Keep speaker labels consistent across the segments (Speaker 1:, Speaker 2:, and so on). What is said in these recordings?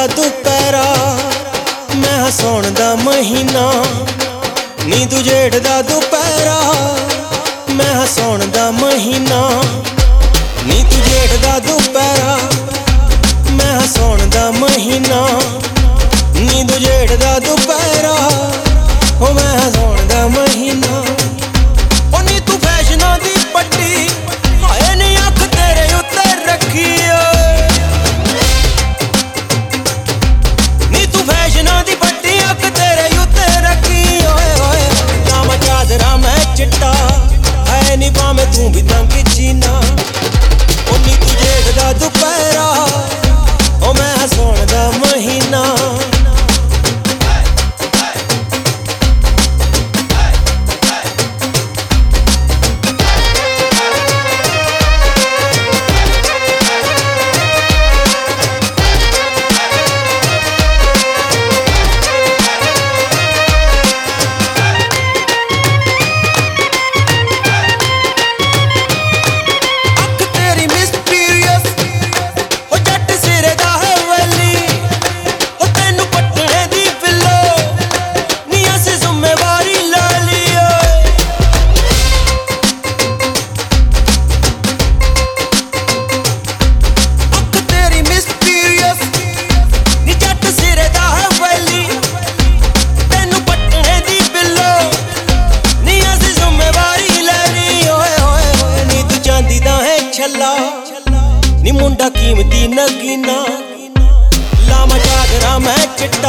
Speaker 1: ਦਾ ਦੁਪਹਿਰਾ ਮੈਂ ਹਸਾਉਣ ਦਾ ਮਹੀਨਾ। ਨੀ ਤੂੰ ਜੇਠ ਦਾ ਦੁਪਹਿਰਾ, ਮੈਂ ਹਸਾਉਣ ਦਾ ਮਹੀਨਾ। ਨੀ ਤੂੰ ਜੇਠ ਦਾ ਦੁਪਹਿਰਾ, ਮੈਂ ਹਸਾਉਣ ਦਾ ਮਹੀਨਾ। ਨੀ ਤੂੰ ਜੇਠ ਦਾ ਸਾਡਾ ਕੀਮਤੀ ਨਗੀਨਾ। ਲਾਮਾ ਜਾਗਰਾ ਮੈਂ ਚਿੱਟ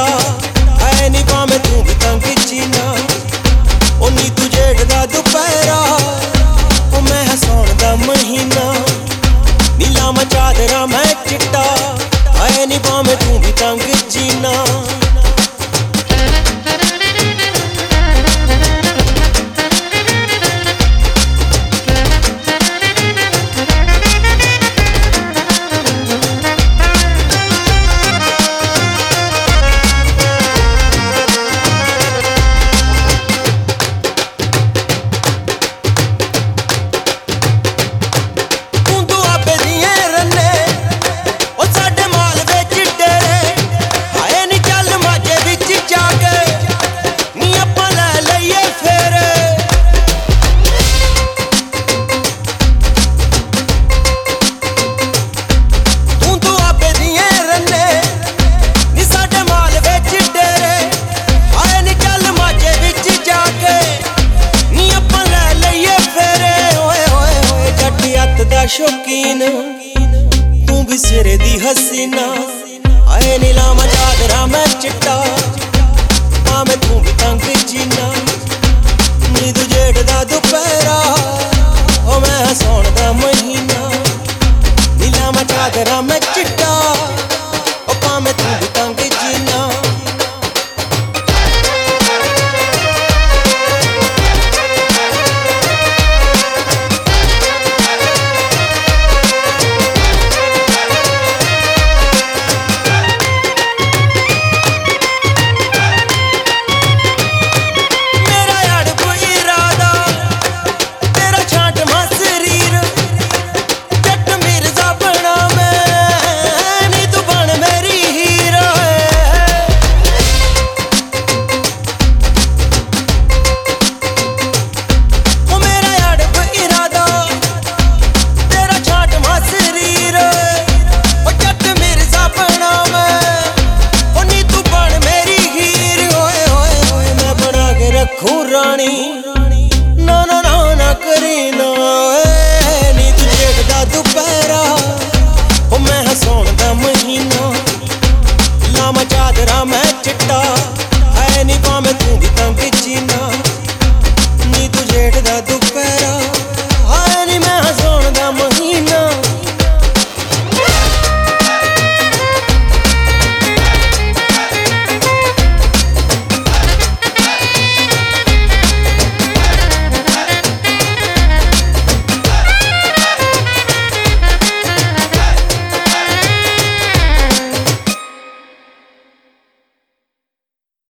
Speaker 1: ਸ਼ੌਕੀਨ ਤੂੰ ਵੀ ਸਿਰੇ ਦੀ ਹਸੀਨਾ ਆਏ ਨੀਲਾ ਮਜਾਦਰਾ ਮੈਂ ਚਿੱਟਾ ਮੈਂ ਤੂੰ ਵੀ ਤੰਗ ਜੀਨਾ ਨੀਂਦ ਜੇਠ ਦਾ ਦੁਪਹਿਰਾ ਉਹ ਮੈਂ ਸੌਣ ਦਾ ਮਹੀਨਾ ਨੀਲਾ ਮਜਾਦਰਾ ਮੈਂ